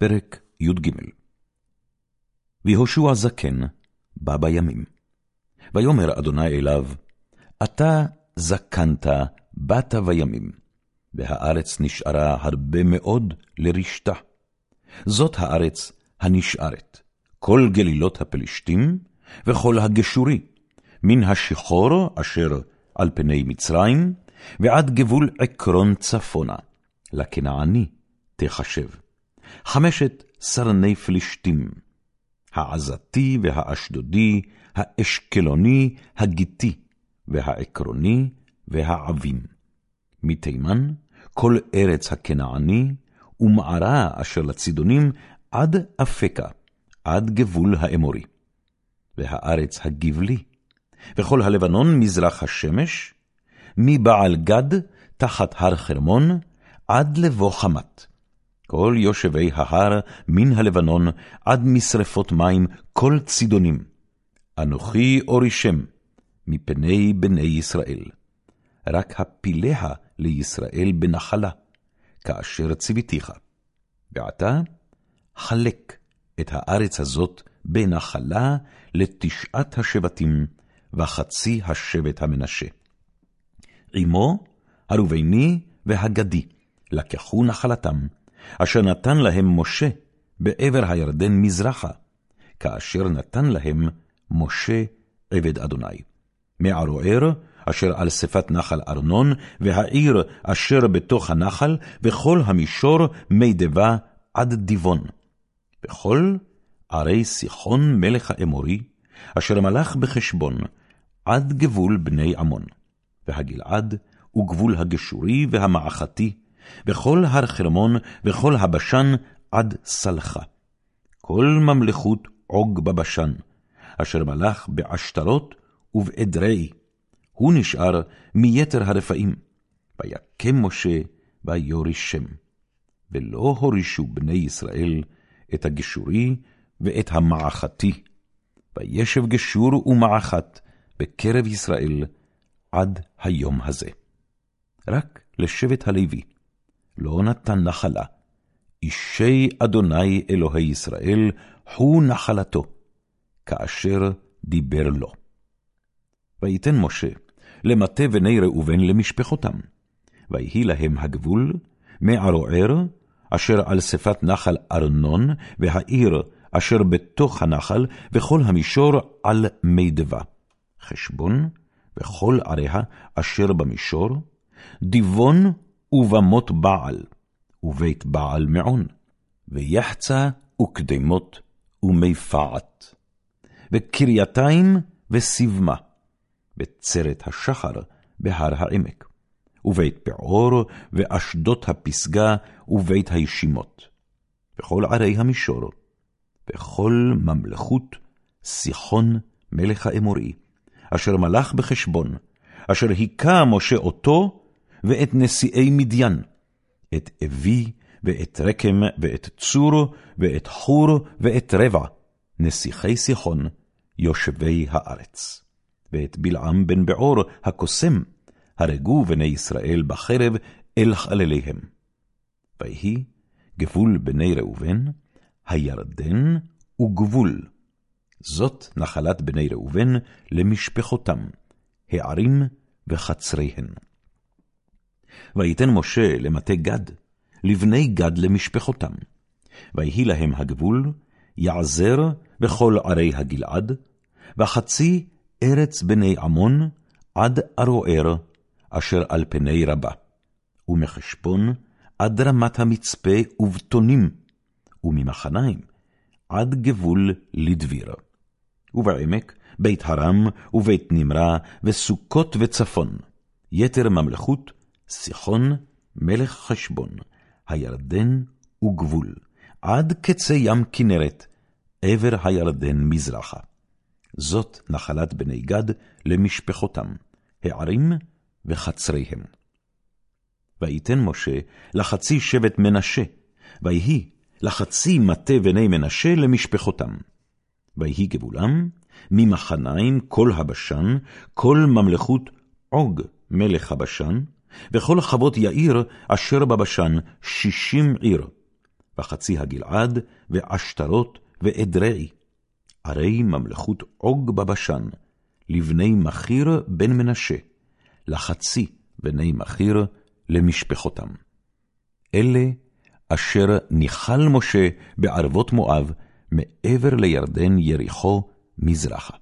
פרק י"ג ויהושע זקן בא בימים. ויאמר אדוני אליו, אתה זקנת, באת בימים, והארץ נשארה הרבה מאוד לרשתה. זאת הארץ הנשארת, כל גלילות הפלשתים, וכל הגשורי, מן השיחור אשר על פני מצרים, ועד גבול עקרון צפונה, לכנעני תחשב. חמשת סרני פלישתים, העזתי והאשדודי, האשקלוני, הגיתי, והעקרוני, והעבים. מתימן, כל ארץ הכנעני, ומערה אשר לצידונים, עד אפקה, עד גבול האמורי. והארץ הגבלי, וכל הלבנון מזרח השמש, מבעל גד, תחת הר חרמון, עד לבוא חמת. כל יושבי ההר מן הלבנון עד משרפות מים כל צידונים. אנוכי אורישם מפני בני ישראל. רק הפיליה לישראל בנחלה, כאשר ציוויתיך. ועתה, חלק את הארץ הזאת בנחלה לתשעת השבטים, וחצי השבט המנשה. עמו הראובני והגדי, לקחו נחלתם, אשר נתן להם משה בעבר הירדן מזרחה, כאשר נתן להם משה עבד אדוני. מערוער, אשר על שפת נחל ארנון, והעיר אשר בתוך הנחל, וכל המישור מידבה עד דיבון. וכל ערי סיחון מלך האמורי, אשר מלך בחשבון, עד גבול בני עמון. והגלעד, וגבול הגשורי והמעכתי, וכל הר חרמון, וכל הבשן עד סלחה. כל ממלכות עוג בבשן, אשר מלך בעשתרות ובאדרעי. הוא נשאר מיתר הרפאים. ויקם משה ויוריש שם. ולא הורישו בני ישראל את הגשורי ואת המעכתי. וישב גשור ומעכת בקרב ישראל עד היום הזה. רק לשבט הלוי, לא נתן נחלה. אישי אדוני אלוהי ישראל, הוא נחלתו, כאשר דיבר לו. ויתן משה למטה בני ראובן למשפחותם, ויהי להם הגבול מערוער, אשר על שפת נחל ארנון, והעיר אשר בתוך הנחל, וכל המישור על מידבה. חשבון, וכל עריה אשר במישור, דיבון ובמות בעל, ובית בעל מעון, ויחצה וקדמות ומיפעת, וקרייתיים וסיבמה, בצרת השחר בהר העמק, ובית פעור, ואשדות הפסגה, ובית הישימות, וכל ערי המישור, וכל ממלכות סיחון מלך האמורי, אשר מלך בחשבון, אשר היכה משה אותו, ואת נשיאי מדיין, את אבי, ואת רקם, ואת צור, ואת חור, ואת רבע, נסיכי סיחון, יושבי הארץ. ואת בלעם בן בעור, הקוסם, הרגו בני ישראל בחרב אל חלליהם. ויהי גבול בני ראובן, הירדן וגבול. זאת נחלת בני ראובן למשפחותם, הערים וחצריהן. ויתן משה למטה גד, לבני גד למשפחותם. ויהי להם הגבול, יעזר בכל ערי הגלעד, וחצי ארץ בני עמון, עד ערוער, אשר על פני רבה. ומחשבון, עד רמת המצפה ובתונים, וממחניים, עד גבול לדביר. ובעמק, בית הרם, ובית נמרה, וסוכות וצפון, יתר ממלכות, סיחון, מלך חשבון, הירדן וגבול, עד קצה ים כנרת, עבר הירדן מזרחה. זאת נחלת בני גד למשפחותם, הערים וחצריהם. ויתן משה לחצי שבט מנשה, ויהי לחצי מטה בני מנשה למשפחותם. ויהי גבולם, ממחניים כל הבשן, כל ממלכות עוג מלך הבשן, וכל חוות יאיר אשר בבשן שישים עיר. וחצי הגלעד, ועשתרות, ואדרעי, ערי ממלכות עוג בבשן, לבני מכיר בן מנשה, לחצי בני מכיר למשפחותם. אלה אשר ניחל משה בערבות מואב, מעבר לירדן יריחו מזרחה.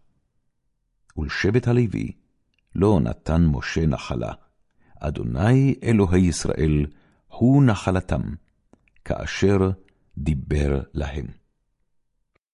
ולשבט הלוי לא נתן משה נחלה, אדוני אלוהי ישראל הוא נחלתם, כאשר דיבר להם.